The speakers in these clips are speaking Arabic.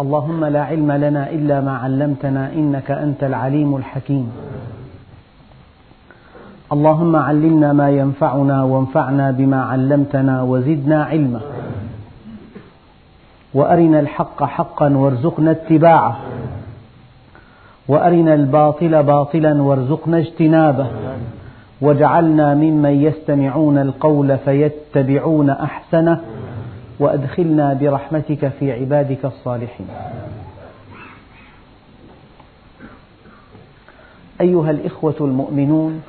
اللهم لا علم لنا إلا ما علمتنا إنك أنت العليم الحكيم. اللهم علمنا ما ينفعنا وانفعنا بما علمتنا وزدنا علما. وأرنا الحق حقا وارزقنا اتباعه. وأرنا الباطل باطلا وارزقنا اجتنابه. واجعلنا ممن يستمعون القول فيتبعون أحسنه. وأدخلنا برحمتك في عبادك الصالحين. أيها الإخوة المؤمنون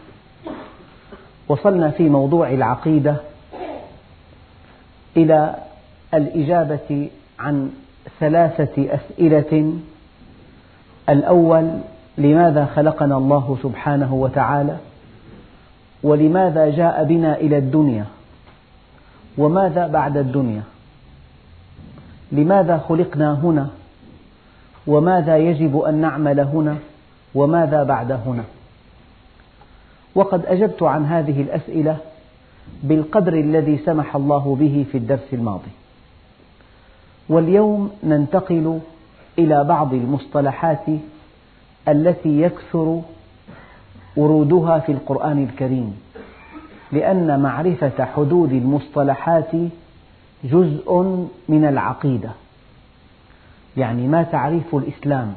وصلنا في موضوع العقيدة إلى الإجابة عن ثلاثة أسئلة. الأول لماذا خلقنا الله سبحانه وتعالى؟ ولماذا جاء بنا إلى الدنيا؟ وماذا بعد الدنيا؟ لماذا خلقنا هنا؟ وماذا يجب أن نعمل هنا؟ وماذا بعد هنا؟ وقد أجبت عن هذه الأسئلة بالقدر الذي سمح الله به في الدرس الماضي. واليوم ننتقل إلى بعض المصطلحات التي يكثر ورودها في القرآن الكريم لأن معرفة حدود المصطلحات جزء من العقيدة. يعني ما تعريف الإسلام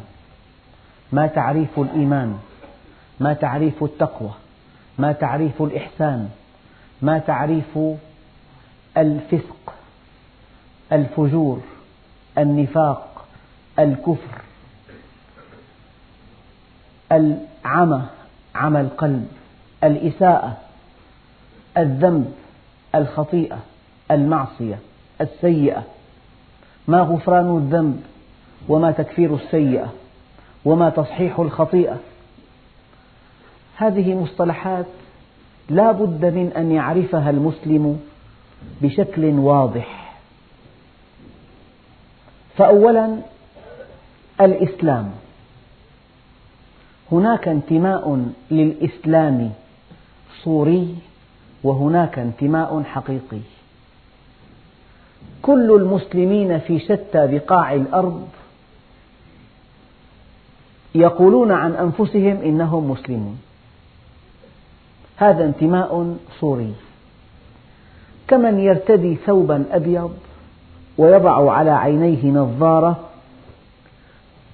ما تعريف الإيمان ما تعريف التقوى ما تعريف الإحسان ما تعريف الفسق الفجور النفاق الكفر العمى عمى القلب الإساءة الذنب الخطيئة المعصية. السيئة. ما غفران الذنب وما تكفير السيئة وما تصحيح الخطيئة. هذه مصطلحات لا بد من أن يعرفها المسلم بشكل واضح. فأولا الإسلام. هناك انتماء للإسلام صوري وهناك انتماء حقيقي. كل المسلمين في شتى بقاع الأرض يقولون عن أنفسهم إنهم مسلمون. هذا انتماء صوري. كمن يرتدي ثوبا أبيض ويضع على عينيه نظارة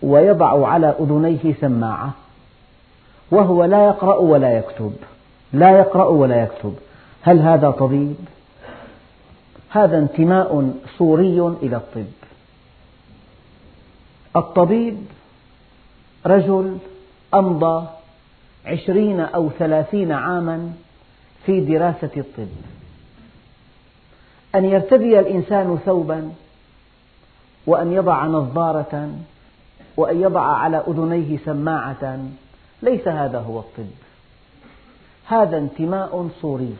ويضع على أذنيه سماعة وهو لا يقرأ ولا يكتب. لا يقرأ ولا يكتب. هل هذا طبيب؟ هذا انتماء صوري إلى الطب. الطبيب رجل أمضى عشرين أو ثلاثين عاما في دراسة الطب. أن يرتدي الإنسان ثوبا وأن يضع نظارة وأن يضع على أذنيه سماعة ليس هذا هو الطب. هذا انتماء صوري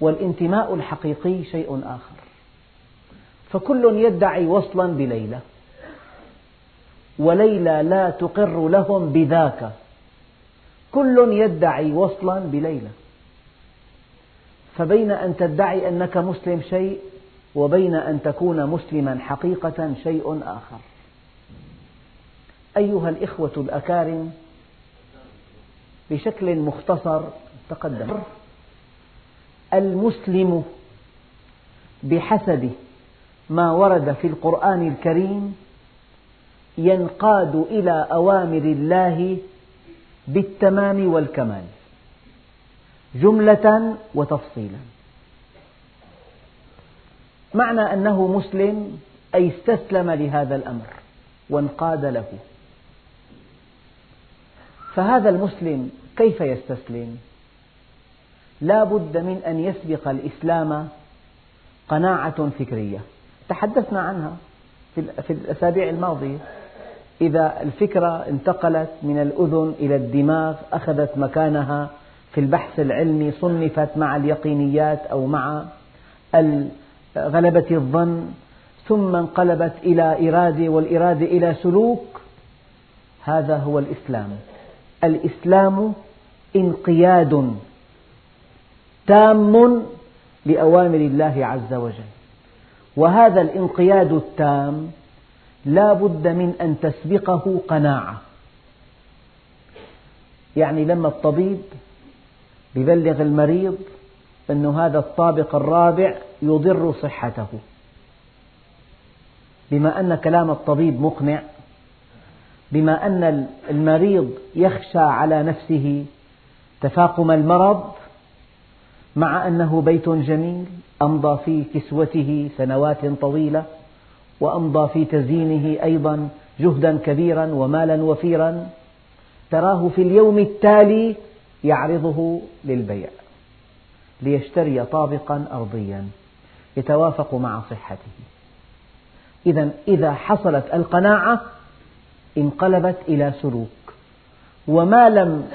والانتماء الحقيقي شيء آخر. فكل يدعي وصلا بليلى وليلى لا تقر لهم بذاك. كل يدعي وصلا بليلى فبين أن تدعي أنك مسلم شيء وبين أن تكون مسلما حقيقة شيء آخر. أيها الإخوة الأكارم بشكل مختصر تقدم. المسلم بحسب ما ورد في القرآن الكريم ينقاد إلى أوامر الله بالتمام والكمال. جملة وتفصيلا. معنى أنه مسلم أي استسلم لهذا الأمر وانقاد له. فهذا المسلم كيف يستسلم؟ لا بد من أن يسبق الإسلام قناعة فكرية. تحدثنا عنها في الأسابيع الماضية. إذا الفكرة انتقلت من الأذن إلى الدماغ أخذت مكانها في البحث العلمي صنفت مع اليقينيات أو مع غلبة الظن ثم انقلبت إلى إرادة والإرادة إلى سلوك. هذا هو الإسلام. الإسلام انقياد. تام لأوامر الله عز وجل. وهذا الانقياد التام لا بد من أن تسبقه قناعة. يعني لما الطبيب يبلغ المريض أن هذا الطابق الرابع يضر صحته. بما أن كلام الطبيب مقنع بما أن المريض يخشى على نفسه تفاقم المرض مع أنه بيت جميل أمضى في كسوته سنوات طويلة وأمضى في تزيينه أيضا جهدا كبيرا ومالا وفيرا تراه في اليوم التالي يعرضه للبيع ليشتري طابقا أرضيا يتوافق مع صحته. إذا إذا حصلت القناعة انقلبت إلى سلوك وما لم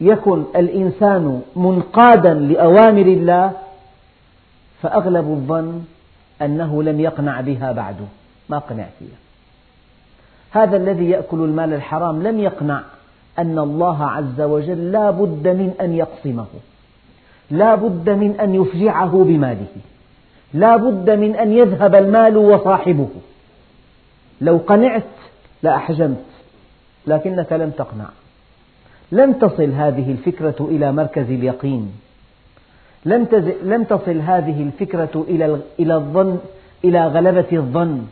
يكن الإنسان منقادا لأوامر الله فأغلب الظن أنه لم يقنع بها بعد. ما قنع فيها. هذا الذي يأكل المال الحرام لم يقنع أن الله عز وجل لا بد من أن يقسمه. لا بد من أن يفجعه بماله. لا بد من أن يذهب المال وصاحبه. لو قنعت لأحجمت لكنك لم تقنع. لم تصل هذه الفكرة إلى مركز اليقين. لم تصل هذه الفكرة إلى الظن إلى غلبة الظن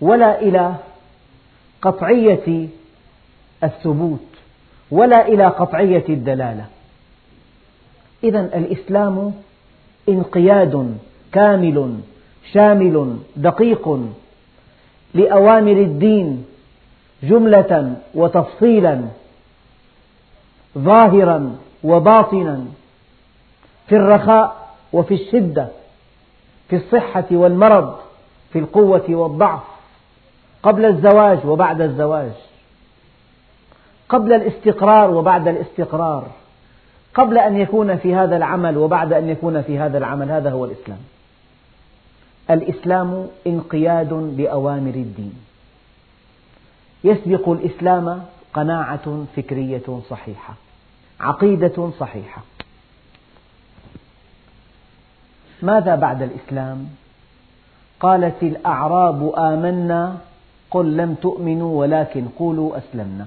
ولا إلى قطعية الثبوت ولا إلى قطعية الدلالة. إذا الإسلام انقياد كامل شامل دقيق لأوامر الدين جملة وتفصيلا ظاهرا وباطنا في الرخاء وفي الشدة في الصحة والمرض في القوة والضعف قبل الزواج وبعد الزواج قبل الاستقرار وبعد الاستقرار قبل أن يكون في هذا العمل وبعد أن يكون في هذا العمل. هذا هو الإسلام. الإسلام انقياد بأوامر الدين. يسبق الإسلام قناعة فكرية صحيحة عقيدة صحيحة. ماذا بعد الإسلام؟ قالت الأعراب آمنا قل لم تؤمنوا ولكن قولوا أسلمنا.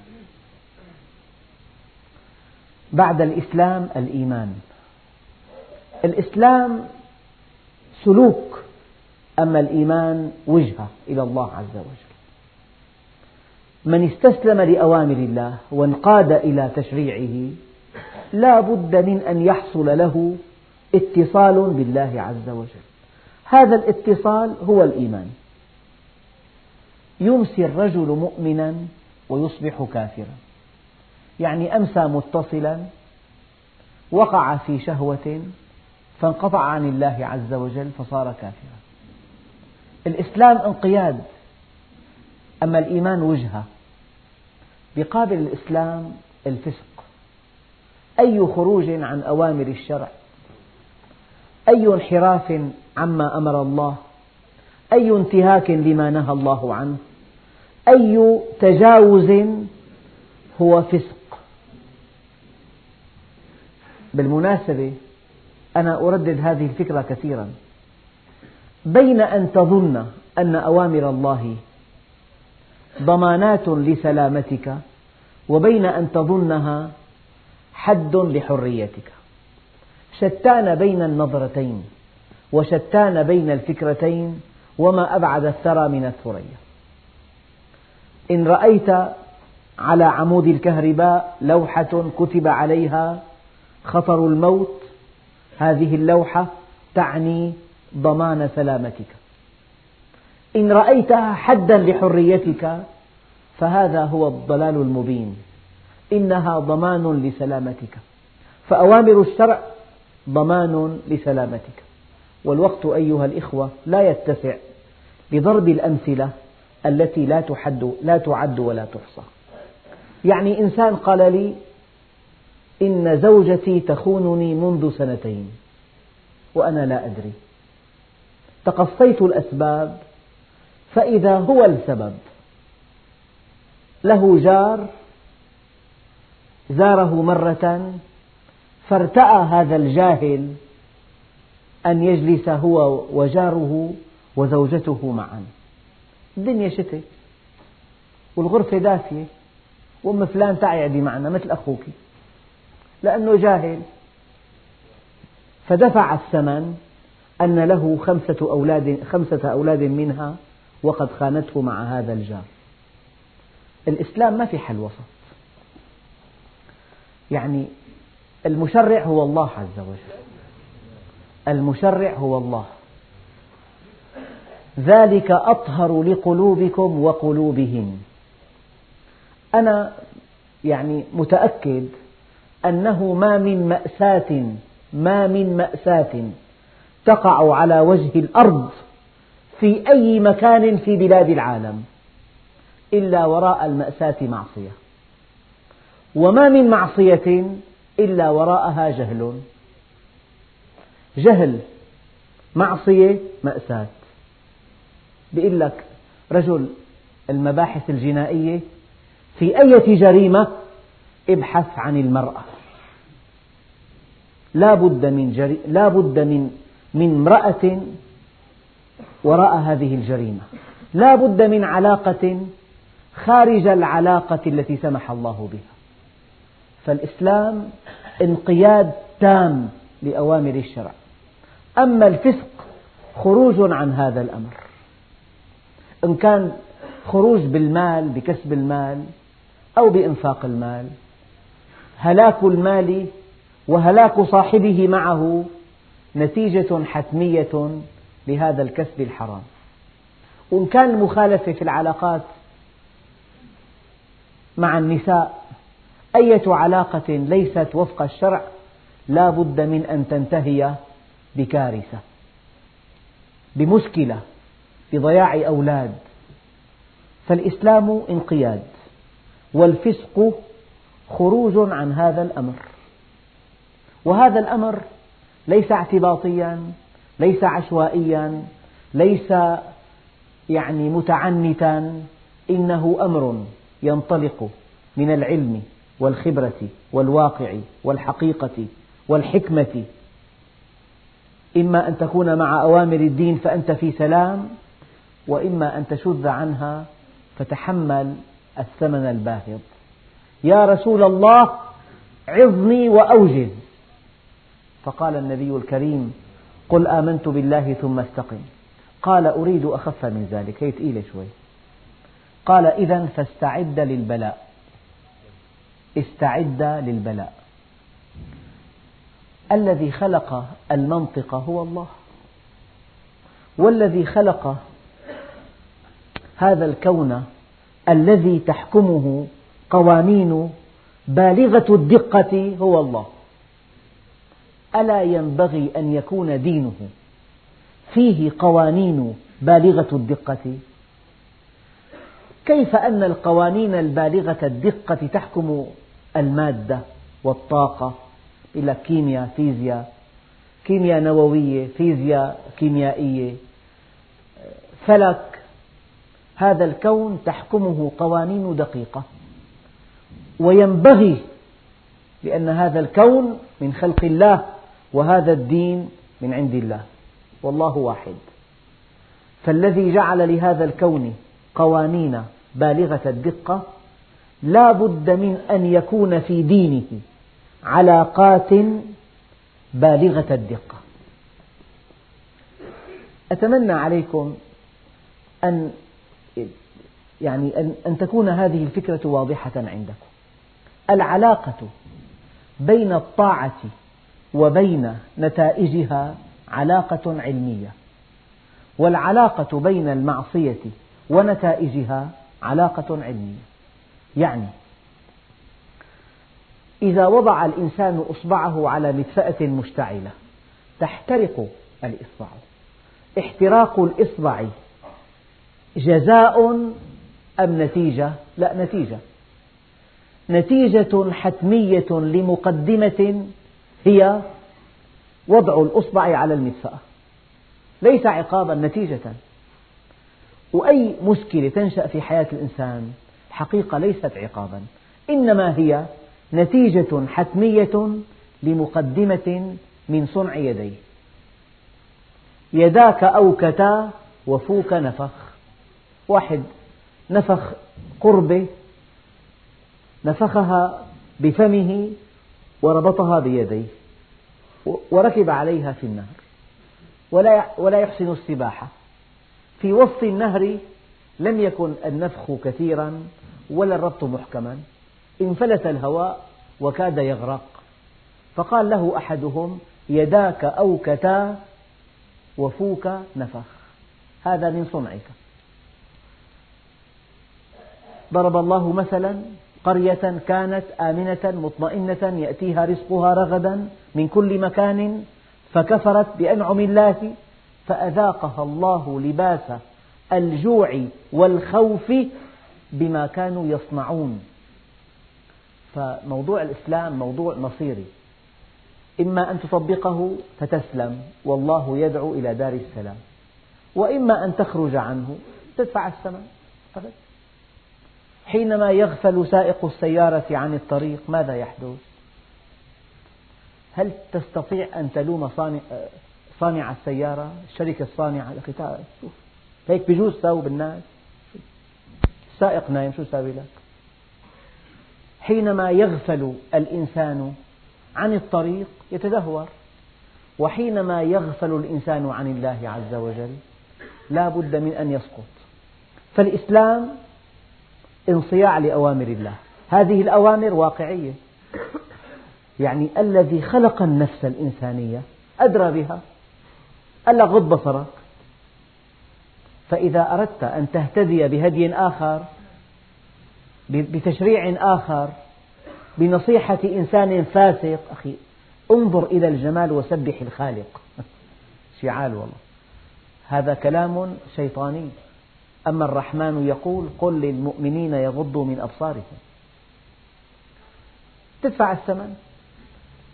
بعد الإسلام الإيمان. الإسلام سلوك أما الإيمان وجهة إلى الله عز وجل. من استسلم لأوامر الله وانقاد إلى تشريعه لا بد من أن يحصل له اتصال بالله عز وجل. هذا الاتصال هو الإيمان. يمسي الرجل مؤمنا ويصبح كافرا. يعني أمسى متصلا وقع في شهوة فانقطع عن الله عز وجل فصار كافرا. الإسلام انقياد أما الإيمان وجهة. بقابل الإسلام الفسق. أي خروج عن أوامر الشرع. أي انحراف عما أمر الله. أي انتهاك لما نهى الله عنه. أي تجاوز هو فسق. بالمناسبة أنا أردد هذه الفكرة كثيرا. بين أن تظن أن أوامر الله ضمانات لسلامتك وبين أن تظنها حد لحريتك. شتان بين النظرتين وشتان بين الفكرتين وما أبعد الثرى من الثريا. إن رأيت على عمود الكهرباء لوحة كتب عليها خطر الموت هذه اللوحة تعني ضمان سلامتك. إن رأيتها حدا لحريتك فهذا هو الضلال المبين. إنها ضمان لسلامتك. فأوامر الشرع ضمان لسلامتك. والوقت أيها الإخوة لا يتسع لضرب الأمثلة التي لا تحد لا تعد ولا تحصى. يعني إنسان قال لي إن زوجتي تخونني منذ سنتين وأنا لا أدري. تقصيت الأسباب فإذا هو السبب له جار زاره مرة فارتأى هذا الجاهل أن يجلس هو وجاره وزوجته معا. الدنيا شتاء والغرفة دافية وأم فلان تعي معنا مثل أخوك. لأنه جاهل. فدفع الثمن أن له خمسة أولاد, خمسة أولاد منها وقد خانته مع هذا الجار. الإسلام ما في حل وسط. يعني المشرع هو الله عز وجل. المشرع هو الله. ذلك أطهر لقلوبكم وقلوبهم. أنا يعني متأكد أنه ما من مأساة ما من مأساة تقع على وجه الأرض في أي مكان في بلاد العالم إلا وراء المأساة معصية. وما من معصية إلا وراءها جهل. جهل معصية مأساة. بيقول لك رجل المباحث الجنائية في أي جريمة ابحث عن المرأة. لا بد من, جري... لا بد من من امرأة وراء هذه الجريمة. لا بد من علاقة خارج العلاقة التي سمح الله بها. فالإسلام انقياد تام لأوامر الشرع. أما الفسق خروج عن هذا الأمر. إن كان خروج بالمال بكسب المال أو بإنفاق المال هلاك المال وهلاك صاحبه معه نتيجة حتمية لهذا الكسب الحرام. وإن كان المخالفة في العلاقات مع النساء أية علاقة ليست وفق الشرع لا بد من أن تنتهي بكارثة بمشكلة بضياع أولاد. فالإسلام انقياد والفسق خروج عن هذا الأمر. وهذا الأمر ليس اعتباطيا ليس عشوائيا ليس يعني متعنتا إنه أمر ينطلق من العلم والخبرة والواقع والحقيقة والحكمة. إما أن تكون مع أوامر الدين فأنت في سلام وإما أن تشذ عنها فتحمل الثمن الباهظ. يا رسول الله عظني وأوجز. فقال النبي الكريم قل آمنت بالله ثم استقم. قال أريد أخف من ذلك. هي ثقيلة شوي. قال إذا فاستعد للبلاء. استعد للبلاء. الذي خلق المنطق هو الله. والذي خلق هذا الكون الذي تحكمه قوانين بالغة الدقة هو الله. ألا ينبغي أن يكون دينه فيه قوانين بالغة الدقة؟ كيف أن القوانين البالغة الدقة تحكم المادة والطاقة؟ إلى كيمياء فيزياء. كيمياء نووية فيزياء كيميائية. فلك هذا الكون تحكمه قوانين دقيقة. وينبغي لأن هذا الكون من خلق الله وهذا الدين من عند الله. والله واحد. فالذي جعل لهذا الكون قوانين بالغة الدقة لا بد من أن يكون في دينه علاقات بالغة الدقة. أتمنى عليكم أن يعني أن, تكون هذه الفكرة واضحة عندكم. العلاقة بين الطاعة وبين نتائجها علاقة علمية. والعلاقة بين المعصية ونتائجها علاقة علمية. يعني إذا وضع الإنسان إصبعه على مدفأة مشتعلة تحترق الإصبع. احتراق الإصبع جزاء أم نتيجة؟ لا نتيجة. نتيجة حتمية لمقدمة هي وضع الإصبع على المدفأة ليس عقابا نتيجة. وأي مشكلة تنشأ في حياة الإنسان حقيقة ليست عقابا. إنما هي نتيجة حتمية لمقدمة من صنع يديه. يداك أوكتا وفوك نفخ. واحد نفخ قربة نفخها بفمه وربطها بيديه وركب عليها في النهر. ولا ولا يحسن السباحة. في وسط النهر لم يكن النفخ كثيرا ولا الربط محكما. انفلت الهواء وكاد يغرق. فقال له أحدهم يداك أوكتا وفوك نفخ. هذا من صنعك. ضرب الله مثلا قرية كانت آمنة مطمئنة يأتيها رزقها رغدا من كل مكان فكفرت بأنعم الله فأذاقها الله لباس الجوع والخوف بما كانوا يصنعون. فموضوع الإسلام موضوع مصيري. إما أن تطبقه فتسلم والله يدعو إلى دار السلام. وإما أن تخرج عنه تدفع الثمن. حينما يغفل سائق السيارة عن الطريق ماذا يحدث؟ هل تستطيع أن تلوم صانع, صانع السيارة؟ الشركة الصانعة لك شوف هيك بجوز تساوي بالناس السائق نايم شو ساوي لك؟ حينما يغفل الإنسان عن الطريق يتدهور. وحينما يغفل الإنسان عن الله عز وجل لا بد من أن يسقط. فالإسلام انصياع لأوامر الله. هذه الأوامر واقعية. يعني الذي خلق النفس الإنسانية أدرى بها قال لك غض بصرك. فإذا أردت أن تهتدي بهدي آخر بتشريع آخر بنصيحة إنسان فاسق أخي انظر إلى الجمال وسبح الخالق. شعال والله. هذا كلام شيطاني. أما الرحمن يقول قل للمؤمنين يغضوا من أبصارهم. تدفع الثمن.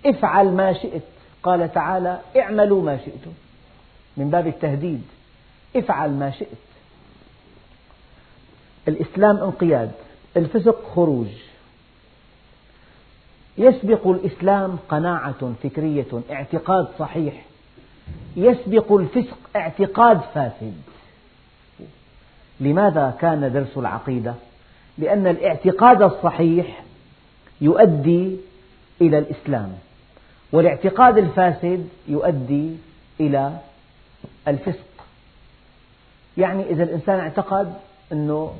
افعل ما شئت. قال تعالى اعملوا ما شئتم. من باب التهديد. افعل ما شئت. الإسلام انقياد. الفسق خروج. يسبق الإسلام قناعة فكرية اعتقاد صحيح. يسبق الفسق اعتقاد فاسد. لماذا كان درس العقيدة؟ لأن الاعتقاد الصحيح يؤدي إلى الإسلام والاعتقاد الفاسد يؤدي إلى الفسق يعني إذا الإنسان اعتقد أنه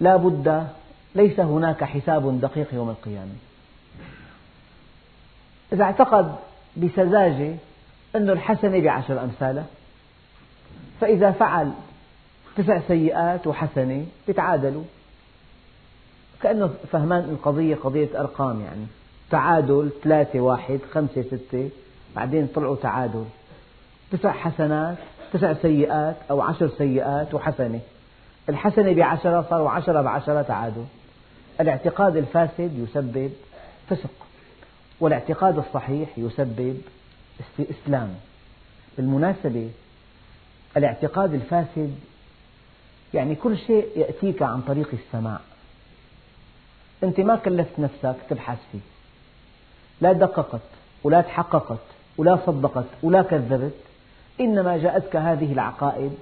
لا بد ليس هناك حساب دقيق يوم القيامة إذا اعتقد بسذاجة أن الحسنة بعشر أمثالها فإذا فعل تسع سيئات وحسنة يتعادلوا كأنه فهمان القضية قضية أرقام يعني. تعادل ثلاثة واحد خمسة ستة بعدين طلعوا تعادل. تسع حسنات تسع سيئات أو عشر سيئات وحسنة. الحسنة بعشرة صاروا عشرة بعشرة تعادل. الاعتقاد الفاسد يسبب فسق والاعتقاد الصحيح يسبب إسلام. بالمناسبة الاعتقاد الفاسد يعني كل شيء يأتيك عن طريق السماع. أنت ما كلفت نفسك تبحث فيه. لا دققت ولا تحققت ولا صدقت ولا كذبت. إنما جاءتك هذه العقائد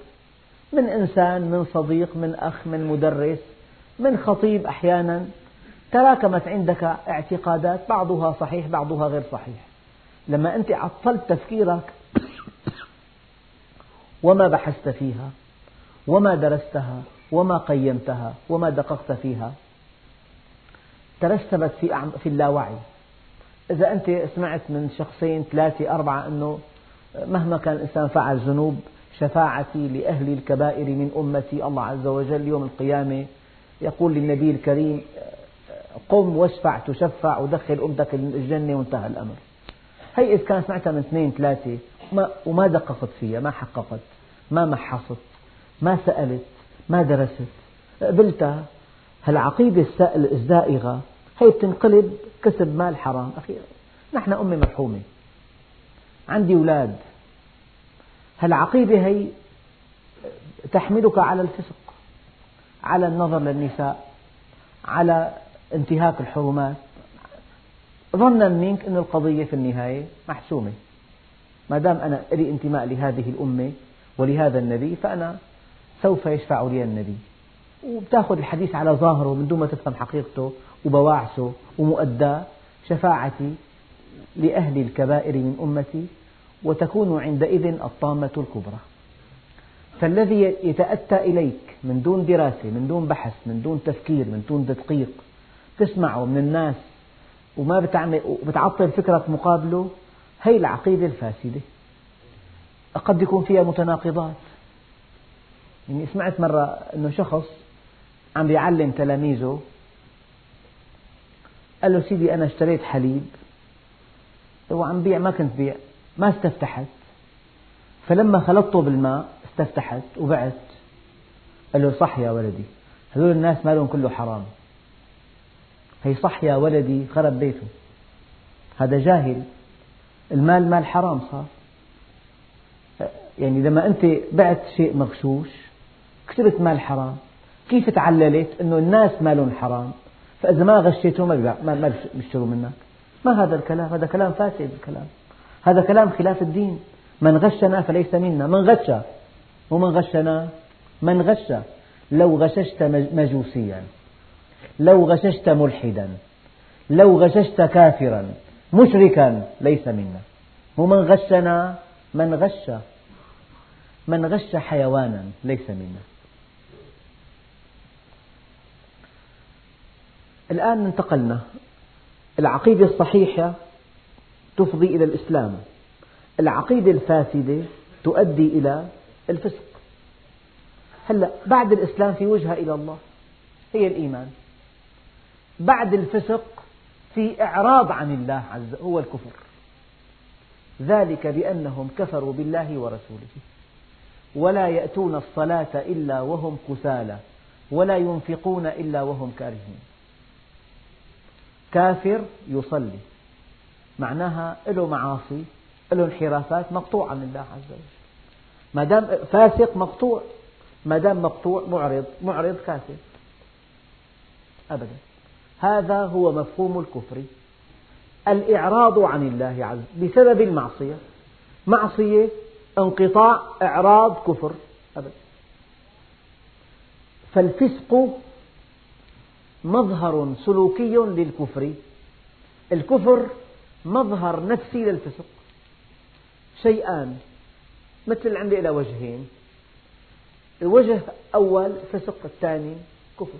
من إنسان من صديق من أخ من مدرس من خطيب أحيانا. تراكمت عندك اعتقادات بعضها صحيح بعضها غير صحيح. لما أنت عطلت تفكيرك وما بحثت فيها وما درستها وما قيمتها وما دققت فيها. ترسبت في في اللاوعي. إذا أنت سمعت من شخصين ثلاثة أربعة أنه مهما كان الإنسان فعل ذنوب شفاعتي لأهل الكبائر من أمتي الله عز وجل يوم القيامة يقول للنبي الكريم قم واشفع تشفع ودخل أمتك الجنة وانتهى الأمر. هي إذا كان سمعتها من اثنين ثلاثة وما دققت فيها ما حققت ما محصت ما سألت ما درست. قبلتها هالعقيدة الزائغة هي بتنقلب كسب مال حرام؟ أخي نحن أمة مرحومة عندي أولاد. هالعقيدة هي تحملك على الفسق على النظر للنساء على انتهاك الحرمات؟ ظنا منك أن القضية في النهاية محسومة. ما دام أنا لي انتماء لهذه الأمة ولهذا النبي فأنا سوف يشفع لي النبي. وبتأخذ الحديث على ظاهره من دون ما تفهم حقيقته وبواعثه ومؤداه شفاعتي لأهل الكبائر من أمتي وتكون عندئذ الطامة الكبرى. فالذي يتأتى إليك من دون دراسة من دون بحث من دون تفكير من دون تدقيق تسمعه من الناس وما بتعطل فكرة مقابله هي العقيدة الفاسدة. قد يكون فيها متناقضات. يعني سمعت مرة أنه شخص عم بيعلم تلاميذه قال له سيدي أنا اشتريت حليب وعم بيع ما كنت بيع ما استفتحت. فلما خلطته بالماء استفتحت وبعت. قال له صح يا ولدي هذول الناس مالهم كله حرام. هي صح يا ولدي خرب بيته هذا جاهل. المال مال حرام صار. يعني لما أنت بعت شيء مغشوش كسبت مال حرام. كيف تعللت أنه الناس مالهم حرام؟ فإذا ما غشيتهم ما ما بيشتروا منك. ما هذا الكلام؟ هذا كلام فاسد الكلام. هذا كلام خلاف الدين. من غشنا فليس منا. من غش. ومن غشنا؟ من غش. لو غششت مجوسيا. لو غششت ملحدا. لو غششت كافرا. مشركا ليس منا. ومن غشنا من غش من غش حيوانا ليس منا. الآن انتقلنا. العقيدة الصحيحة تفضي إلى الإسلام. العقيدة الفاسدة تؤدي إلى الفسق. هلأ بعد الإسلام في وجهة إلى الله. هي الإيمان. بعد الفسق في إعراض عن الله عز هو الكفر. ذلك بأنهم كفروا بالله ورسوله. ولا يأتون الصلاة إلا وهم كسالى ولا ينفقون إلا وهم كارهون. كافر يصلي. معناها له معاصي له انحرافات مقطوع عن الله عز وجل. ما دام فاسق مقطوع ما دام مقطوع معرض معرض كافر. أبدا. هذا هو مفهوم الكفر. الإعراض عن الله عز وجل بسبب المعصية. معصية انقطاع إعراض كفر. أبدا. فالفسق مظهر سلوكي للكفر. الكفر مظهر نفسي للفسق. شيئان مثل عندي إلى وجهين. الوجه الأول فسق الثاني كفر.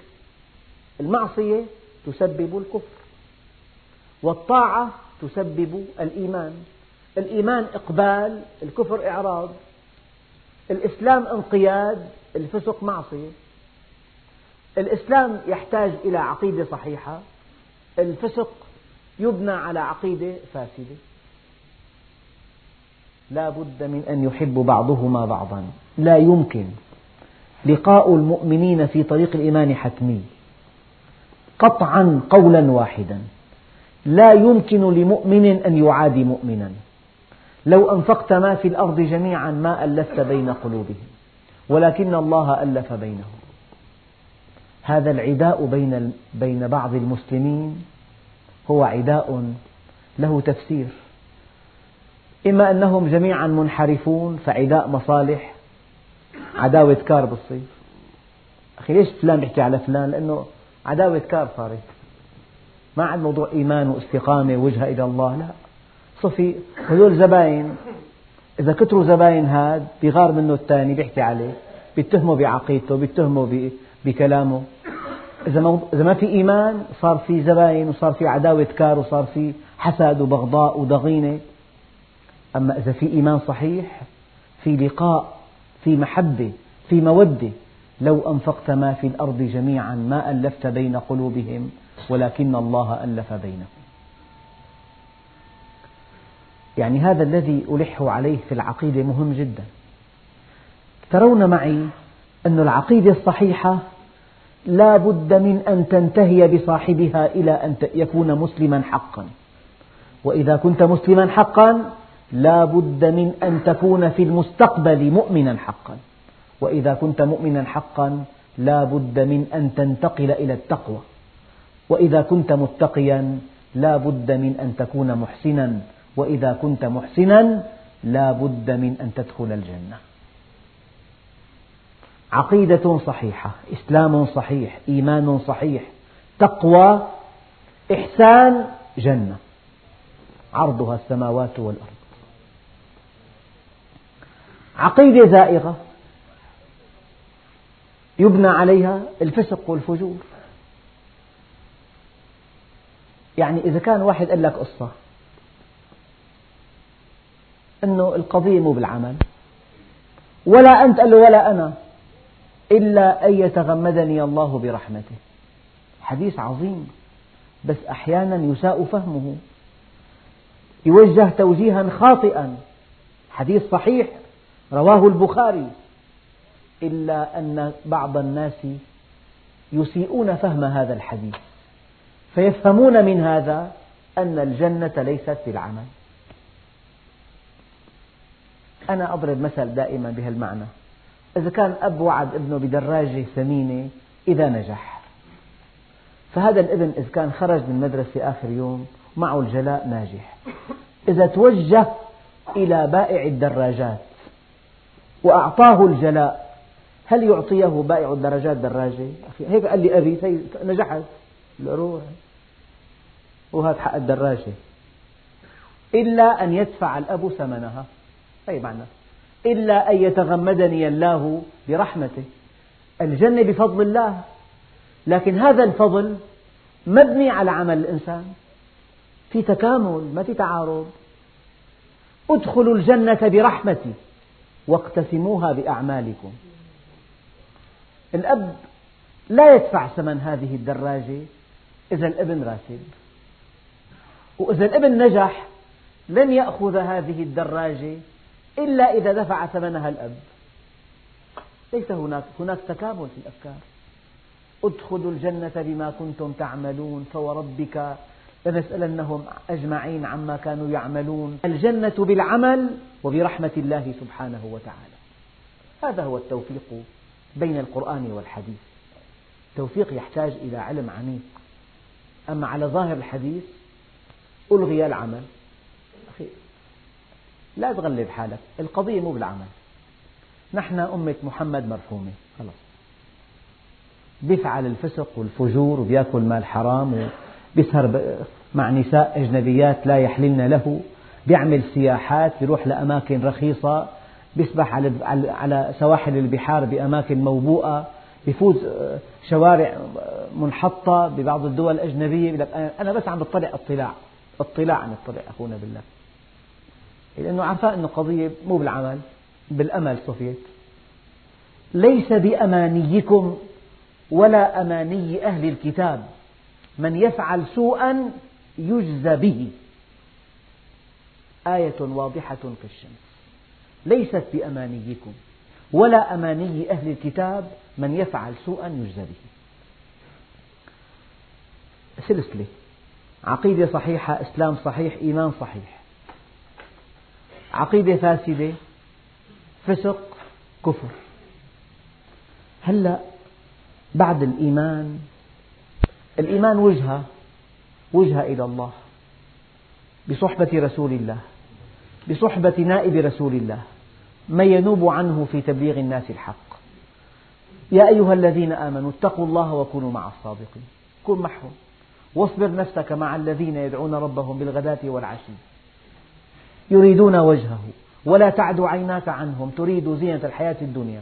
المعصية تسبب الكفر. والطاعة تسبب الإيمان. الإيمان إقبال الكفر إعراض. الإسلام انقياد الفسق معصية. الإسلام يحتاج إلى عقيدة صحيحة. الفسق يبنى على عقيدة فاسدة. لا بد من أن يحب بعضهما بعضا. لا يمكن. لقاء المؤمنين في طريق الإيمان حتمي. قطعا قولا واحدا. لا يمكن لمؤمن أن يعادي مؤمنا. لو أنفقت ما في الأرض جميعا ما ألفت بين قلوبهم ولكن الله ألف بينهم. هذا العداء بين بين بعض المسلمين هو عداء له تفسير. إما أنهم جميعا منحرفون فعداء مصالح عداوة كار بتصير أخي ليش فلان يحكي على فلان؟ لأنه عداوة كار صارت ما عاد موضوع إيمان واستقامة ووجهة إلى الله لا. صفي هذول زباين إذا كثروا زباين هاد بيغار منه الثاني بيحكي عليه بيتهمه بعقيدته بيتهمه بكلامه. إذا إذا ما في إيمان صار في زباين وصار في عداوة كار وصار في حسد وبغضاء وضغينة أما إذا في إيمان صحيح في لقاء في محبة في مودة لو أنفقت ما في الأرض جميعا ما ألفت بين قلوبهم ولكن الله ألف بينهم. يعني هذا الذي ألح عليه في العقيدة مهم جدا. ترون معي أن العقيدة الصحيحة لا بد من أن تنتهي بصاحبها إلى أن يكون مسلما حقا. وإذا كنت مسلما حقا لا بد من أن تكون في المستقبل مؤمنا حقا. وإذا كنت مؤمنا حقا لا بد من أن تنتقل إلى التقوى. وإذا كنت متقيا لا بد من أن تكون محسنا. وإذا كنت محسنا لا بد من أن تدخل الجنة. عقيدة صحيحة إسلام صحيح إيمان صحيح تقوى إحسان جنة. عرضها السماوات والأرض. عقيدة زائغة يبنى عليها الفسق والفجور. يعني إذا كان واحد قال لك قصة أنه القضية مو بالعمل. ولا أنت قال له ولا أنا إلا أن يتغمدني الله برحمته. حديث عظيم بس أحيانا يساء فهمه يوجه توجيها خاطئا. حديث صحيح رواه البخاري. إلا أن بعض الناس يسيئون فهم هذا الحديث. فيفهمون من هذا أن الجنة ليست بالعمل أنا أضرب مثل دائما بهالمعنى. إذا كان أب وعد ابنه بدراجة ثمينة إذا نجح. فهذا الابن إذا كان خرج من المدرسة آخر يوم معه الجلاء ناجح. إذا توجه إلى بائع الدراجات وأعطاه الجلاء هل يعطيه بائع الدراجات دراجة؟ هيك قال لي أبي نجحت. روح. وهذا حق الدراجة. إلا أن يدفع الأب ثمنها. أي معنى؟ إلا أن يتغمدني الله برحمته. الجنة بفضل الله. لكن هذا الفضل مبني على عمل الإنسان. في تكامل ما في تعارض. ادخلوا الجنة برحمتي واقتسموها بأعمالكم. الأب لا يدفع ثمن هذه الدراجة إذا الابن راتب. وإذا الابن نجح لن يأخذ هذه الدراجة إلا إذا دفع ثمنها الأب. ليس هناك هناك تكامل في الأفكار. ادخلوا الجنة بما كنتم تعملون فوربك لنسألنهم أجمعين عما كانوا يعملون. الجنة بالعمل وبرحمة الله سبحانه وتعالى. هذا هو التوفيق. بين القرآن والحديث. توفيق يحتاج إلى علم عميق. أما على ظاهر الحديث ألغي العمل. أخي لا تغلب حالك القضية مو بالعمل. نحن أمة محمد مرحومة خلاص. بيفعل الفسق والفجور وبيأكل مال حرام وبيسهر مع نساء أجنبيات لا يحللن له. بيعمل سياحات بيروح لأماكن رخيصة. بيسبح على سواحل البحار بأماكن موبوءة بيفوت شوارع منحطة ببعض الدول الأجنبية. أنا بس عم بطلع اطلاع اطلاع عم بطلع أخونا بالله. لأنه عرفان أنه قضية مو بالعمل بالأمل صفيت. ليس بأمانيكم ولا أماني أهل الكتاب. من يفعل سوءا يجزى به. آية واضحة كالشمس ليست بأمانيكم ولا أماني أهل الكتاب من يفعل سوءا يجزى به سلسلة عقيدة صحيحة إسلام صحيح إيمان صحيح. عقيدة فاسدة فسق كفر. هلأ بعد الإيمان الإيمان وجهة وجهة إلى الله بصحبة رسول الله. بصحبة نائب رسول الله من ينوب عنه في تبليغ الناس الحق. يا أيها الذين آمنوا اتقوا الله وكونوا مع الصادقين. كن معهم واصبر نفسك مع الذين يدعون ربهم بالغداة والعشي. يريدون وجهه ولا تعد عيناك عنهم تريد زينة الحياة الدنيا.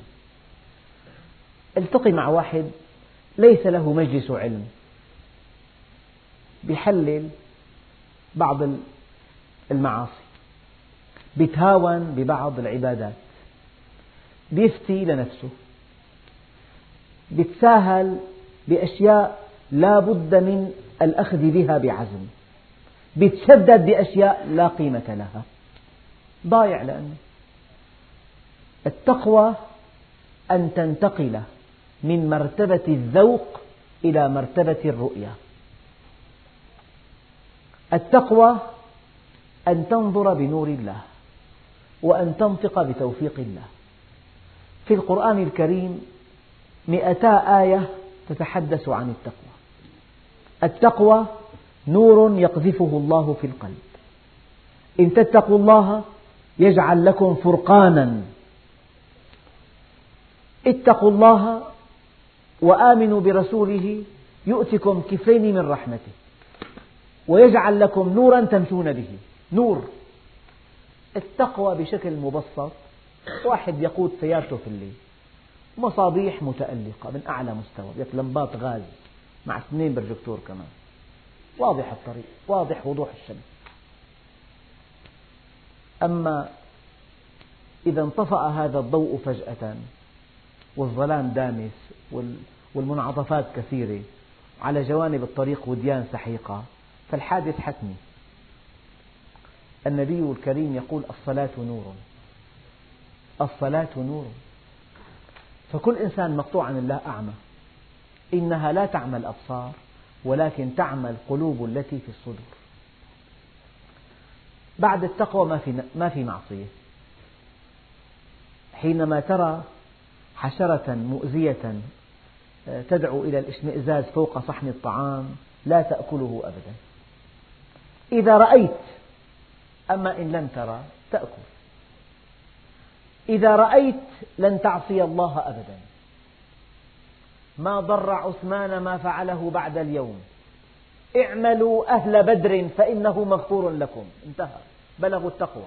التقي مع واحد ليس له مجلس علم. بيحلل بعض المعاصي. بيتهاون ببعض العبادات. بيفتي لنفسه. بيتساهل بأشياء لا بد من الأخذ بها بعزم. بيتشدد بأشياء لا قيمة لها. ضايع لأنه. التقوى أن تنتقل من مرتبة الذوق إلى مرتبة الرؤية. التقوى أن تنظر بنور الله. وأن تنطق بتوفيق الله. في القرآن الكريم مئتا آية تتحدث عن التقوى. التقوى نور يقذفه الله في القلب. إن تتقوا الله يجعل لكم فرقانا. اتقوا الله وآمنوا برسوله يؤتكم كفلين من رحمته. ويجعل لكم نورا تمشون به. نور. التقوى بشكل مبسط. واحد يقود سيارته في الليل. مصابيح متألقة من أعلى مستوى. لمبات غاز مع اثنين بروجيكتور كمان. واضح الطريق. واضح وضوح الشمس. أما إذا انطفأ هذا الضوء فجأة والظلام دامس والمنعطفات كثيرة على جوانب الطريق وديان سحيقة فالحادث حتمي. النبي الكريم يقول الصلاة نور. الصلاة نور. فكل إنسان مقطوع عن الله أعمى. إنها لا تعمى الأبصار ولكن تعمى القلوب التي في الصدور. بعد التقوى ما في ما في معصية. حينما ترى حشرة مؤذية آه، تدعو إلى الاشمئزاز فوق صحن الطعام لا تأكله أبدا. إذا رأيت أما إن لم ترى تأكل. إذا رأيت لن تعصي الله أبدا. ما ضر عثمان ما فعله بعد اليوم. اعملوا أهل بدر فإنه مغفور لكم. انتهى. بلغوا التقوى.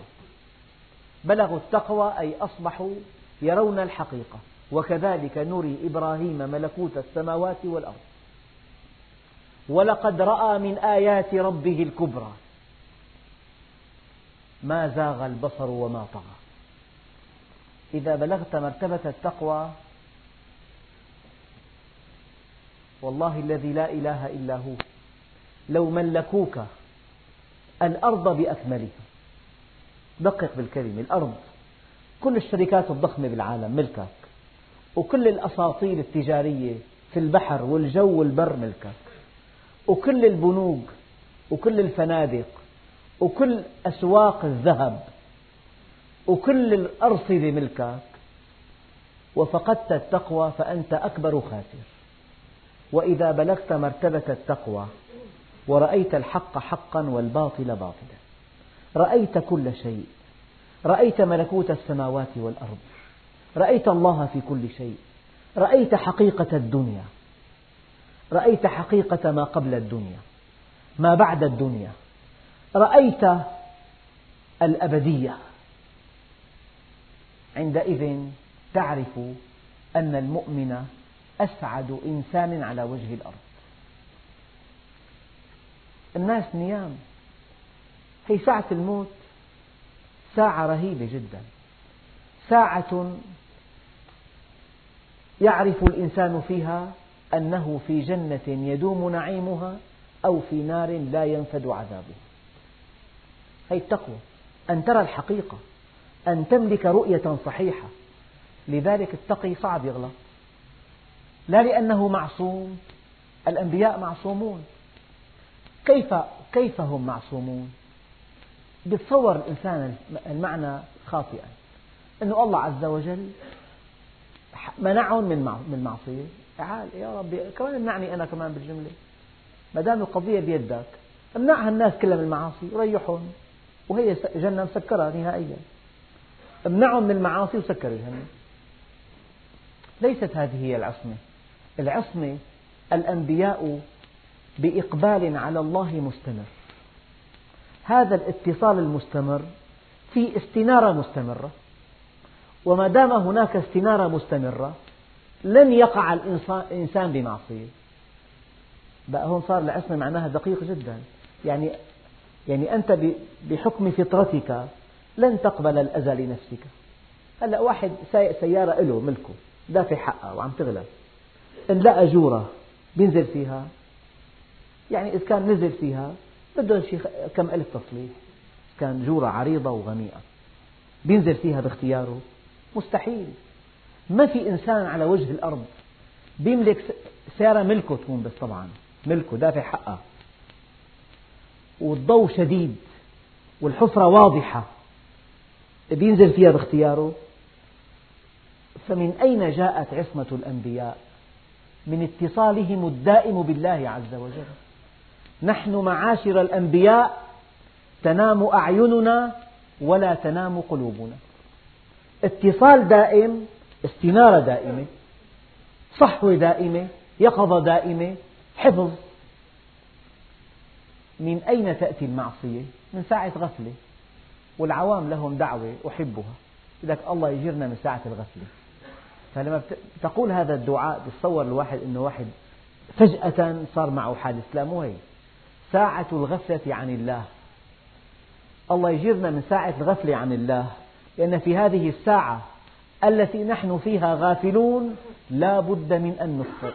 بلغوا التقوى أي أصبحوا يرون الحقيقة. وكذلك نري إبراهيم ملكوت السماوات والأرض. ولقد رأى من آيات ربه الكبرى. ما زاغ البصر وما طغى. إذا بلغت مرتبة التقوى والله الذي لا إله إلا هو لو ملكوك الأرض بأكملها. دقق بالكلمة الأرض. كل الشركات الضخمة بالعالم ملكك وكل الأساطيل التجارية في البحر والجو والبر ملكك وكل البنوك وكل الفنادق وكل أسواق الذهب وكل الأرصدة ملكك وفقدت التقوى فأنت أكبر خاسر. وإذا بلغت مرتبة التقوى ورأيت الحق حقا والباطل باطلا. رأيت كل شيء. رأيت ملكوت السماوات والأرض. رأيت الله في كل شيء. رأيت حقيقة الدنيا. رأيت حقيقة ما قبل الدنيا. ما بعد الدنيا. رأيت الأبدية. عندئذ تعرف أن المؤمن أسعد إنسان على وجه الأرض. الناس نيام. هي ساعة الموت ساعة رهيبة جدا. ساعة يعرف الإنسان فيها أنه في جنة يدوم نعيمها أو في نار لا ينفد عذابها. هي التقوى أن ترى الحقيقة أن تملك رؤية صحيحة. لذلك التقي صعب يغلط. لا لأنه معصوم. الأنبياء معصومون. كيف كيف هم معصومون؟ يتصور الإنسان المعنى خاطئا. أن الله عز وجل منعهم من المعصية تعال يا ربي كمان امنعني أنا كمان بالجملة. ما دام القضية بيدك امنعها الناس كلها من المعاصي وريحهم وهي جنة مسكرة نهائيا. امنعهم من المعاصي وسكر جهنم ليست هذه هي العصمة. العصمة الأنبياء بإقبال على الله مستمر. هذا الاتصال المستمر في استنارة مستمرة. وما دام هناك استنارة مستمرة لن يقع الإنسان بمعصية. بقى هون صار العصمة معناها دقيق جدا. يعني يعني أنت بحكم فطرتك لن تقبل الأذى لنفسك. هلأ واحد سايق سيارة له ملكه دافع حقها وعم تغلب. إن لقى جورة بينزل فيها يعني إذا كان نزل فيها بده شيء كم ألف تصليح. كان جورة عريضة وغميقة. بينزل فيها باختياره. مستحيل. ما في إنسان على وجه الأرض بيملك سيارة ملكه تكون بس طبعا. ملكه دافع حقها والضوء شديد والحفرة واضحة. بينزل فيها باختياره. فمن أين جاءت عصمة الأنبياء؟ من اتصالهم الدائم بالله عز وجل. نحن معاشر الأنبياء تنام أعيننا ولا تنام قلوبنا. اتصال دائم استنارة دائمة. صحوة دائمة يقظة دائمة حفظ. من أين تأتي المعصية؟ من ساعة غفلة والعوام لهم دعوة أحبها. لك الله يجيرنا من ساعة الغفلة فلما تقول هذا الدعاء تصور الواحد أنه واحد فجأة صار معه حال إسلام. مو ساعة الغفلة عن الله. الله يجيرنا من ساعة الغفلة عن الله. لأن في هذه الساعة التي نحن فيها غافلون لا بد من أن نخطئ.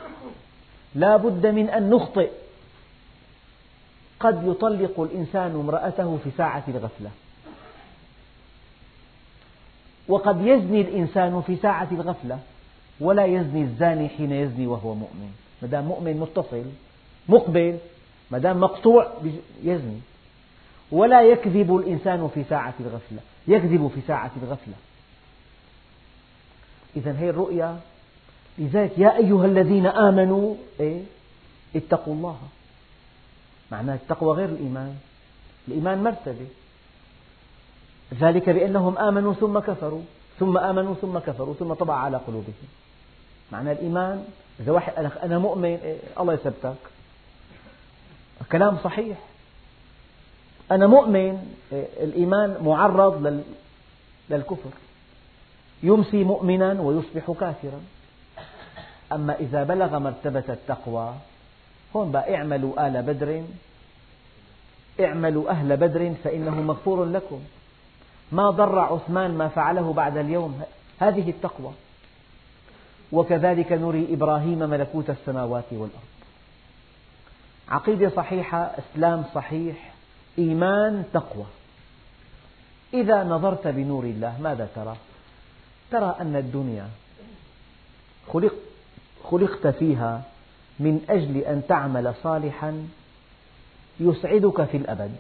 لا بد من أن نخطئ. قد يطلق الإنسان امرأته في ساعة الغفلة. وقد يزني الإنسان في ساعة الغفلة ولا يزني الزاني حين يزني وهو مؤمن. ما دام مؤمن متصل مقبل ما دام مقطوع يزني. ولا يكذب الإنسان في ساعة الغفلة يكذب في ساعة الغفلة. إذا هي الرؤيا. لذلك يا أيها الذين آمنوا إيه؟ اتقوا الله. معناه التقوى غير الإيمان. الإيمان مرتبة ذلك بأنهم آمنوا ثم كفروا ثم آمنوا ثم كفروا ثم طبع على قلوبهم. معنى الإيمان إذا واحد أنا مؤمن إيه الله يثبتك. كلام صحيح. أنا مؤمن إيه الإيمان معرض للكفر. يمسي مؤمنا ويصبح كافرا. أما إذا بلغ مرتبة التقوى هون بقى اعملوا آل بدر. اعملوا أهل بدر فإنه مغفور لكم. ما ضر عثمان ما فعله بعد اليوم. هذه التقوى. وكذلك نري إبراهيم ملكوت السماوات والأرض. عقيدة صحيحة إسلام صحيح إيمان تقوى. إذا نظرت بنور الله ماذا ترى؟ ترى أن الدنيا خلق خلقت فيها من أجل أن تعمل صالحا يسعدك في الأبد.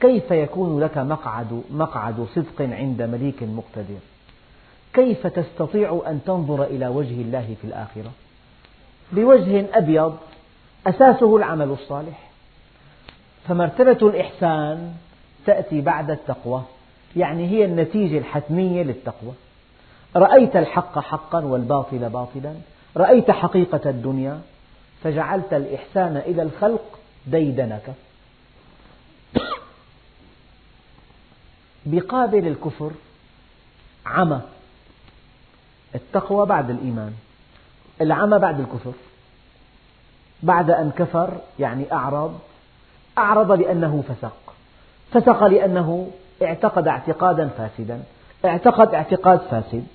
كيف يكون لك مقعد, مقعد صدق عند مليك مقتدر؟ كيف تستطيع أن تنظر إلى وجه الله في الآخرة؟ بوجه أبيض أساسه العمل الصالح. فمرتبة الإحسان تأتي بعد التقوى يعني هي النتيجة الحتمية للتقوى. رأيت الحق حقا والباطل باطلا. رأيت حقيقة الدنيا فجعلت الإحسان إلى الخلق ديدنك. بقابل الكفر عمى التقوى بعد الإيمان. العمى بعد الكفر. بعد أن كفر يعني أعرض. أعرض لأنه فسق. فسق لأنه اعتقد اعتقادا فاسدا. اعتقد اعتقاد فاسد.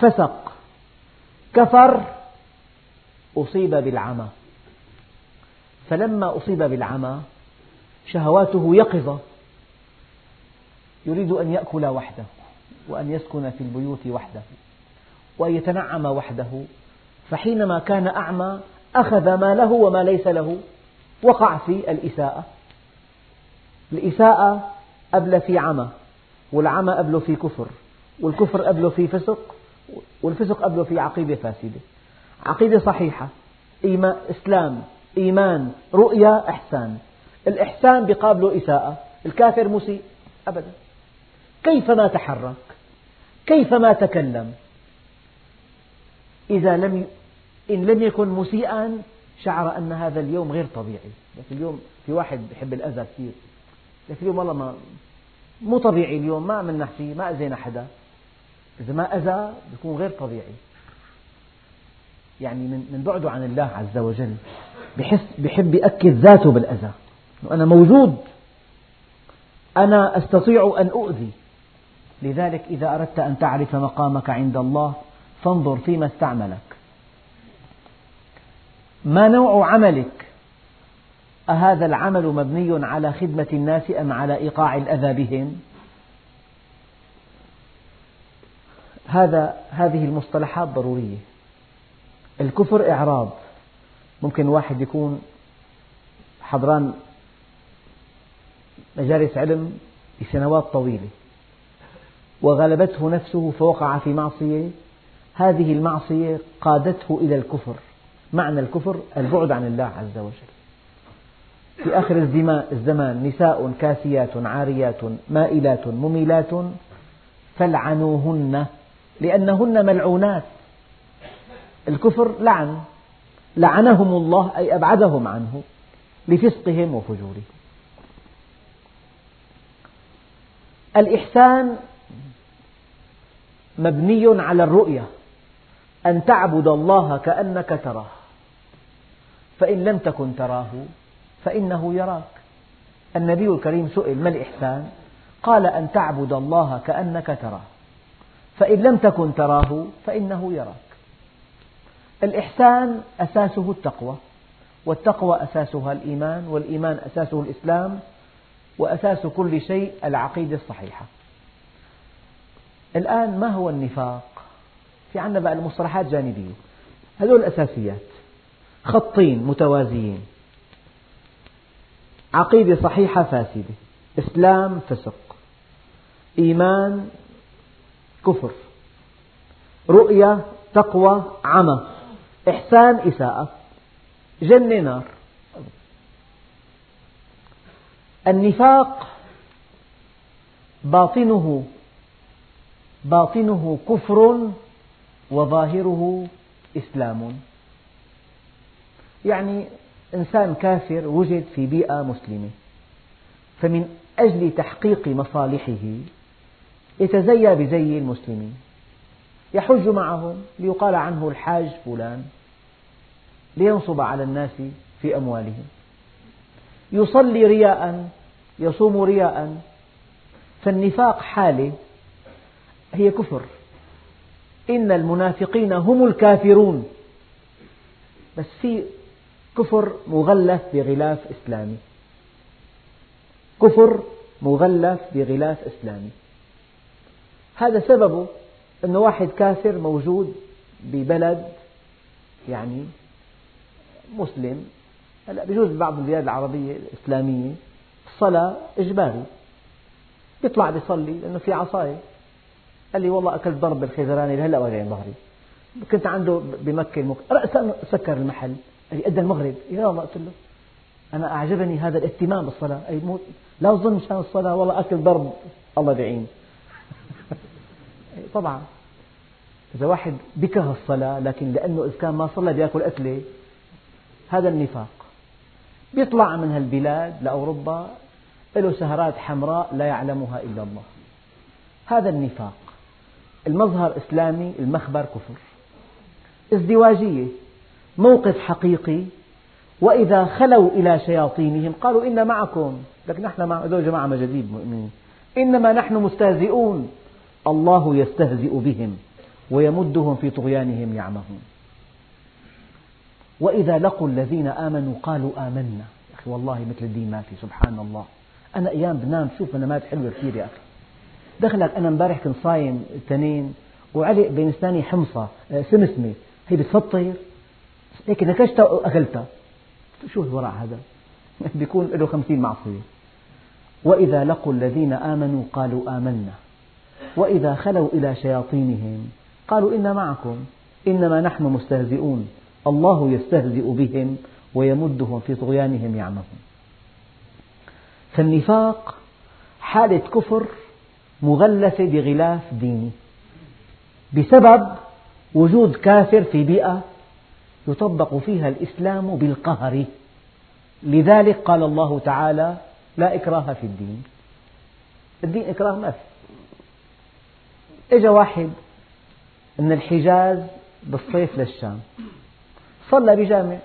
فسق. كفر أصيب بالعمى. فلما أصيب بالعمى شهواته يقظة. يريد أن يأكل وحده وأن يسكن في البيوت وحده وأن يتنعم وحده. فحينما كان أعمى أخذ ما له وما ليس له وقع في الإساءة. الإساءة أبلى في عمى والعمى أبلى في كفر والكفر أبلى في فسق. والفسق أبلى في عقيدة فاسدة. عقيدة صحيحة. إيمان إسلام إيمان رؤيا إحسان. الإحسان بقابله إساءة. الكافر مسيء. أبدا. كيفما تحرك؟ كيفما تكلم؟ إذا لم إن لم يكن مسيئا شعر أن هذا اليوم غير طبيعي. لكن اليوم في واحد يحب الأذى كثير. لكن اليوم والله ما مو طبيعي اليوم. ما عملنا شيء. ما أذينا حدا. إذا ما أذى بيكون غير طبيعي. يعني من بعده عن الله عز وجل بحس بحب يأكد ذاته بالأذى. أنا موجود. أنا أستطيع أن أؤذي. لذلك إذا أردت أن تعرف مقامك عند الله فانظر فيما استعملك. ما نوع عملك؟ أهذا العمل مبني على خدمة الناس أم على إيقاع الأذى بهم؟ هذا هذه المصطلحات ضرورية. الكفر إعراض. ممكن واحد يكون حضران مجالس علم لسنوات طويلة وغلبته نفسه فوقع في معصية. هذه المعصية قادته إلى الكفر. معنى الكفر البعد عن الله عز وجل. في آخر الزمان نساء كاسيات عاريات مائلات مميلات فالعنوهن لأنهن ملعونات. الكفر لعن. لعنهم الله أي أبعدهم عنه. لفسقهم وفجورهم. الإحسان مبني على الرؤية. أن تعبد الله كأنك تراه. فإن لم تكن تراه فإنه يراك. النبي الكريم سئل ما الإحسان؟ قال أن تعبد الله كأنك تراه. فإن لم تكن تراه فإنه يراك. الإحسان أساسه التقوى والتقوى أساسها الإيمان والإيمان أساسه الإسلام وأساس كل شيء العقيدة الصحيحة. الآن ما هو النفاق؟ في عندنا بقى المصطلحات جانبية. هذول الأساسيات خطين متوازيين. عقيدة صحيحة فاسدة. إسلام فسق. إيمان كفر. رؤية تقوى عمى. إحسان إساءة. جنة نار. النفاق باطنه باطنه كفر وظاهره إسلام. يعني إنسان كافر وجد في بيئة مسلمة. فمن أجل تحقيق مصالحه يتزيى بزي المسلمين. يحج معهم ليقال عنه الحاج فلان لينصب على الناس في أموالهم. يصلي رياء يصوم رياء. فالنفاق حالة هي كفر. إن المنافقين هم الكافرون. بس في كفر مغلف بغلاف إسلامي. كفر مغلف بغلاف إسلامي. هذا سببه أن واحد كافر موجود ببلد يعني مسلم. هلا بجوز بعض البلاد العربية الإسلامية الصلاة إجباري. يطلع بيصلي لأنه في عصاية. قال لي والله أكلت ضرب بالخيزراني هلأ وجعين ظهري كنت عنده بمكة رأسا سكر المحل. قال لي أدى المغرب. يا الله قلت له أنا أعجبني هذا الاهتمام بالصلاة. أي موت لا تظن مشان الصلاة. والله أكل ضرب. الله بعين طبعا. إذا واحد بكره الصلاة لكن لأنه إذا كان ما صلى بيأكل أكلة هذا النفاق. بيطلع من هالبلاد لأوروبا له سهرات حمراء لا يعلمها إلا الله. هذا النفاق. المظهر إسلامي المخبر كفر. ازدواجية. موقف حقيقي. وإذا خلوا إلى شياطينهم قالوا إن معكم. لكن نحن مع جماعة مجاديد مؤمنين. إنما نحن مستهزئون. الله يستهزئ بهم ويمدهم في طغيانهم يعمهون. وإذا لقوا الذين آمنوا قالوا آمنا. يا أخي والله مثل الدين ما في سبحان الله. أنا أيام بنام شوف منامات حلوة كثير يا أخي. دخلك أنا امبارح كنت صايم الاثنين وعلق بين أسناني حمصة آه، سمسمة هي بتفطر. هيك نكشتها وأكلتها. شو الورع هذا؟ بيكون له خمسين معصية. وإذا لقوا الذين آمنوا قالوا آمنا. وإذا خلوا إلى شياطينهم قالوا إنا معكم إنما نحن مستهزئون الله يستهزئ بهم ويمدهم في طغيانهم يعمهون. فالنفاق حالة كفر مغلفة بغلاف ديني بسبب وجود كافر في بيئة يطبق فيها الإسلام بالقهر. لذلك قال الله تعالى لا إكراه في الدين. الدين إكراه ما في. إجا واحد من الحجاز بالصيف للشام. صلى بجامع.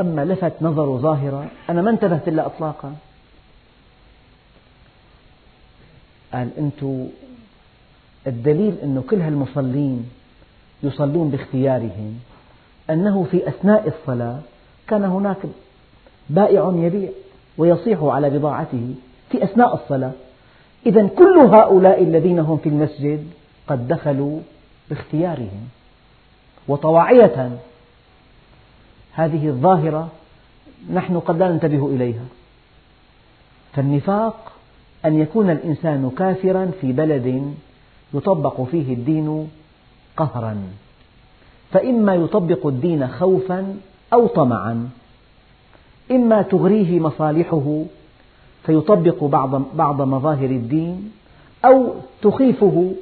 أما لفت نظره ظاهرة. أنا ما انتبهت لها إطلاقا. قال أنتم الدليل أن كل هالمصلين يصلون باختيارهم أنه في أثناء الصلاة كان هناك بائع يبيع ويصيح على بضاعته في أثناء الصلاة. إذا كل هؤلاء الذين هم في المسجد قد دخلوا باختيارهم وطواعية. هذه الظاهرة نحن قد لا ننتبه إليها. فالنفاق أن يكون الإنسان كافرا في بلد يطبق فيه الدين قهرا فإما يطبق الدين خوفا أو طمعا إما تغريه مصالحه فيطبق بعض بعض مظاهر الدين أو تخيفه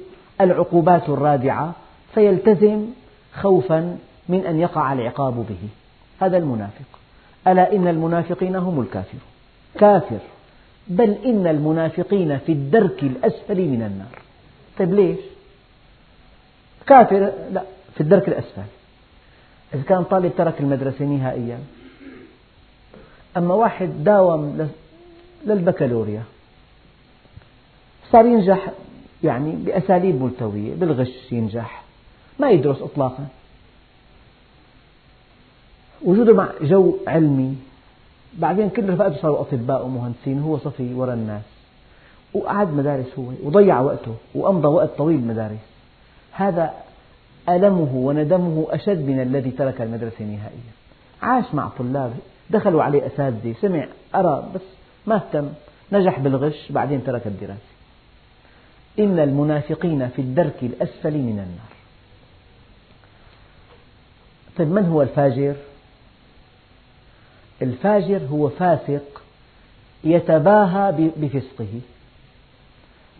العقوبات الرادعة فيلتزم خوفا من أن يقع العقاب به. هذا المنافق. ألا إن المنافقين هم الكافرون. كافر. بل إن المنافقين في الدرك الأسفل من النار. طيب ليش؟ كافر لا في الدرك الأسفل. إذا كان طالب ترك المدرسة نهائيا. أما واحد داوم للبكالوريا. صار ينجح يعني بأساليب ملتوية بالغش ينجح ما يدرس إطلاقا. وجوده مع جو علمي. بعدين كل رفقاته صاروا أطباء ومهندسين وهو صفي وراء الناس. وقعد مدارس هو وضيع وقته وأمضى وقت طويل مدارس. هذا ألمه وندمه أشد من الذي ترك المدرسة نهائيا. عاش مع طلاب دخلوا عليه أساتذة سمع أرى بس ما اهتم نجح بالغش بعدين ترك الدراسة إن المنافقين في الدرك الأسفل من النار. طيب من هو الفاجر؟ الفاجر هو فاسق يتباهى بفسقه.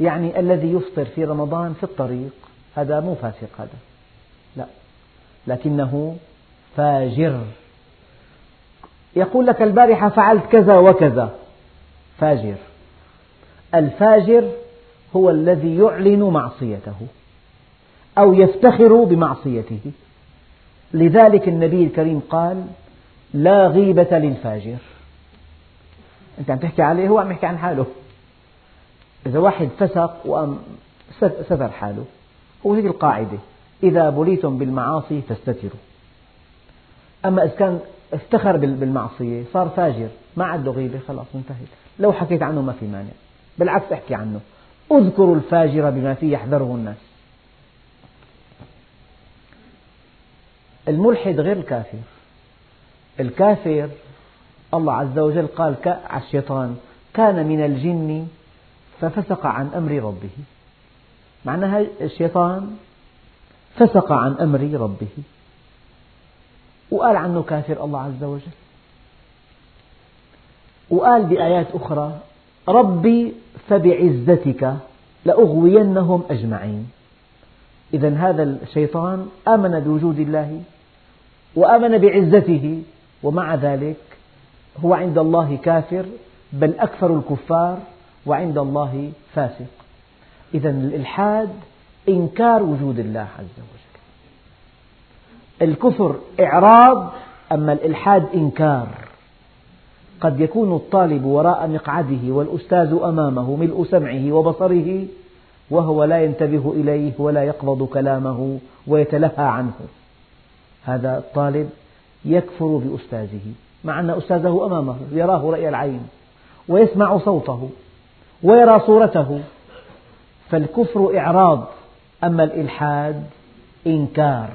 يعني الذي يفطر في رمضان في الطريق هذا مو فاسق هذا. لا. لكنه فاجر. يقول لك البارحة فعلت كذا وكذا. فاجر الفاجر هو الذي يعلن معصيته أو يفتخر بمعصيته. لذلك النبي الكريم قال لا غيبة للفاجر. أنت عم تحكي عليه هو عم يحكي عن حاله. إذا واحد فسق وأم ستر حاله هو هذه القاعدة إذا بليتم بالمعاصي فاستتروا. أما إذا كان افتخر بالمعصية صار فاجر ما عنده غيبة خلاص انتهت لو حكيت عنه ما في مانع. بالعكس احكي عنه. اذكروا الفاجر بما فيه يحذره الناس. الملحد غير الكافر. الكافر الله عز وجل قال على الشيطان كان من الجن ففسق عن أمر ربه. معناها الشيطان فسق عن أمر ربه. وقال عنه كافر الله عز وجل. وقال بآيات أخرى ربي فبعزتك لأغوينهم أجمعين. إذا هذا الشيطان آمن بوجود الله وآمن بعزته ومع ذلك هو عند الله كافر بل أكثر الكفار وعند الله فاسق. إذا الإلحاد إنكار وجود الله عز وجل. الكفر إعراض أما الإلحاد إنكار. قد يكون الطالب وراء مقعده والأستاذ أمامه ملء سمعه وبصره وهو لا ينتبه إليه ولا يقبض كلامه ويتلهى عنه. هذا الطالب يكفر بأستاذه مع أن أستاذه أمامه يراه رأي العين ويسمع صوته ويرى صورته. فالكفر إعراض أما الإلحاد إنكار.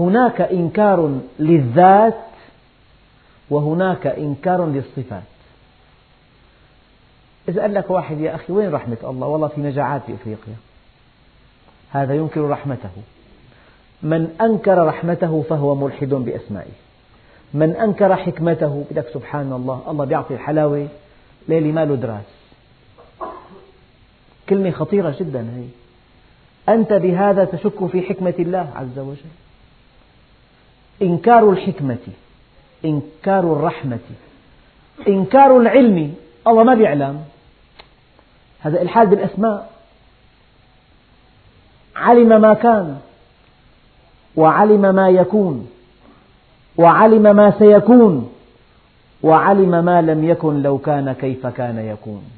هناك إنكار للذات وهناك إنكار للصفات. إذا قال لك واحد يا أخي وين رحمة الله؟ والله في مجاعات في إفريقيا. هذا ينكر رحمته. من أنكر رحمته فهو ملحد بأسمائه. من أنكر حكمته لك سبحان الله الله بيعطي الحلاوة ليلي ما له دراس. كلمة خطيرة جدا هي. أنت بهذا تشك في حكمة الله عز وجل؟ إنكار الحكمة إنكار الرحمة إنكار العلم الله ما بيعلم. هذا إلحاد بالأسماء. علم ما كان وعلم ما يكون وعلم ما سيكون وعلم ما لم يكن لو كان كيف كان يكون.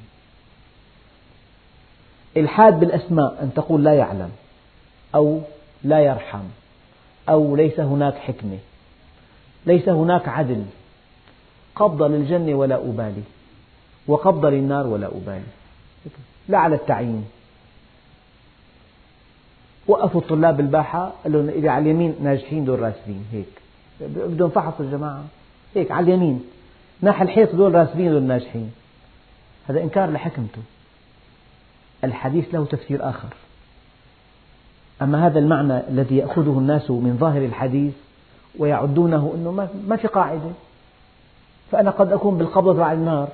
إلحاد بالأسماء أن تقول لا يعلم أو لا يرحم. أو ليس هناك حكمة. ليس هناك عدل. قبض للجنة ولا أبالي. وقبض للنار ولا أبالي. لا على التعيين. وقفوا الطلاب بالباحة قال لهم إذا على اليمين ناجحين دول راسبين. هيك. بدهم فحص الجماعة. هيك على اليمين. ناحي الحيط دول راسبين دول ناجحين. هذا إنكار لحكمته. الحديث له تفسير آخر. أما هذا المعنى الذي يأخذه الناس من ظاهر الحديث ويعدونه أنه ما في قاعدة. فأنا قد أكون بالقبضة على النار.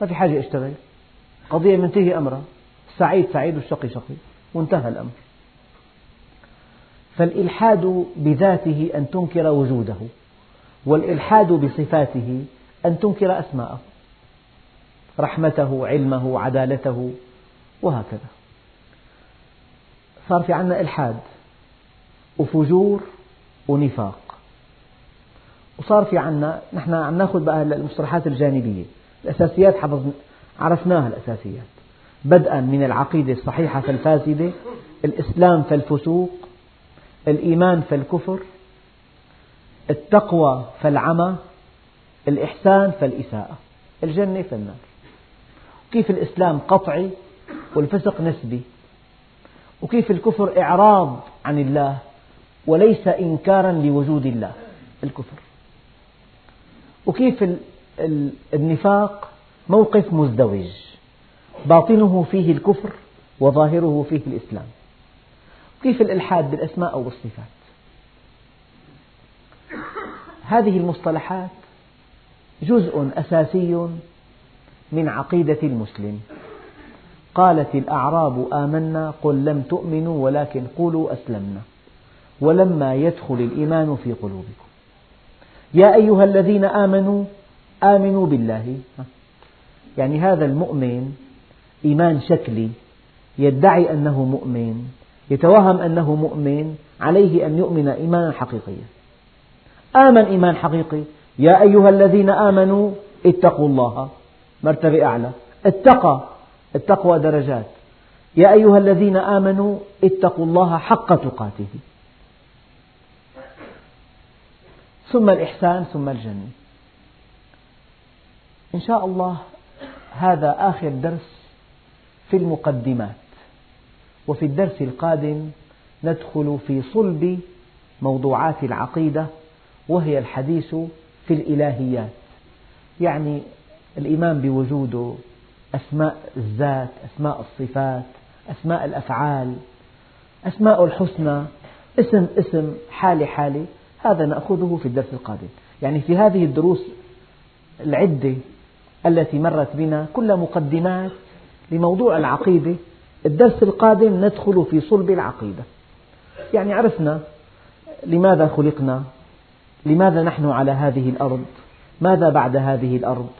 ما في حاجة أشتغل. قضية منتهي أمرها. السعيد سعيد والشقي شقي. وانتهى الأمر. فالإلحاد بذاته أن تنكر وجوده والإلحاد بصفاته أن تنكر أسماءه رحمته علمه عدالته وهكذا. صار في عنا إلحاد وفجور ونفاق. وصار في عنا نحن عم ناخذ بقى المصطلحات الجانبية الأساسيات حفظ عرفناها الأساسيات. بدءا من العقيدة الصحيحة فالفاسدة الإسلام فالفسوق الإيمان فالكفر التقوى فالعمى الإحسان فالإساءة الجنة فالنار. كيف الإسلام قطعي والفسق نسبي؟ وكيف الكفر إعراض عن الله وليس إنكارا لوجود الله؟ الكفر. وكيف النفاق موقف مزدوج؟ باطنه فيه الكفر وظاهره فيه الإسلام. كيف الإلحاد بالأسماء أو بالصفات هذه المصطلحات جزء أساسي من عقيدة المسلم. قالت الأعراب آمنا قل لم تؤمنوا ولكن قولوا أسلمنا. ولما يدخل الإيمان في قلوبكم. يا أيها الذين آمنوا آمنوا بالله. يعني هذا المؤمن إيمان شكلي. يدعي أنه مؤمن. يتوهم أنه مؤمن. عليه أن يؤمن إيمانا حقيقيا. آمن إيمان حقيقي. يا أيها الذين آمنوا اتقوا الله. مرتبة أعلى. اتقى. التقوى درجات. يا أيها الذين آمنوا اتقوا الله حق تقاته. ثم الإحسان ثم الجنة. إن شاء الله هذا آخر درس في المقدمات. وفي الدرس القادم ندخل في صلب موضوعات العقيدة وهي الحديث في الإلهيات. يعني الإيمان بوجوده أسماء الذات أسماء الصفات أسماء الأفعال أسماء الحسنى اسم اسم حالة حالة هذا نأخذه في الدرس القادم. يعني في هذه الدروس العدة التي مرت بنا كل مقدمات لموضوع العقيدة الدرس القادم ندخل في صلب العقيدة. يعني عرفنا لماذا خلقنا لماذا نحن على هذه الأرض ماذا بعد هذه الأرض.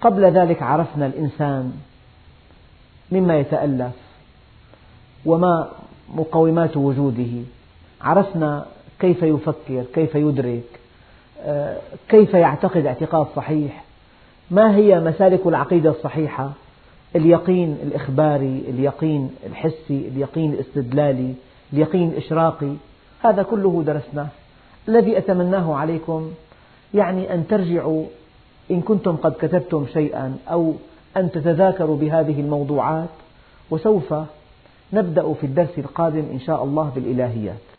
قبل ذلك عرفنا الإنسان مما يتألف وما مقومات وجوده. عرفنا كيف يفكر كيف يدرك آه، كيف يعتقد اعتقاد صحيح. ما هي مسالك العقيدة الصحيحة؟ اليقين الإخباري اليقين الحسي اليقين الاستدلالي اليقين الإشراقي. هذا كله درسناه. الذي أتمناه عليكم يعني أن ترجعوا إن كنتم قد كتبتم شيئا أو أن تتذاكروا بهذه الموضوعات وسوف نبدأ في الدرس القادم إن شاء الله بالإلهيات.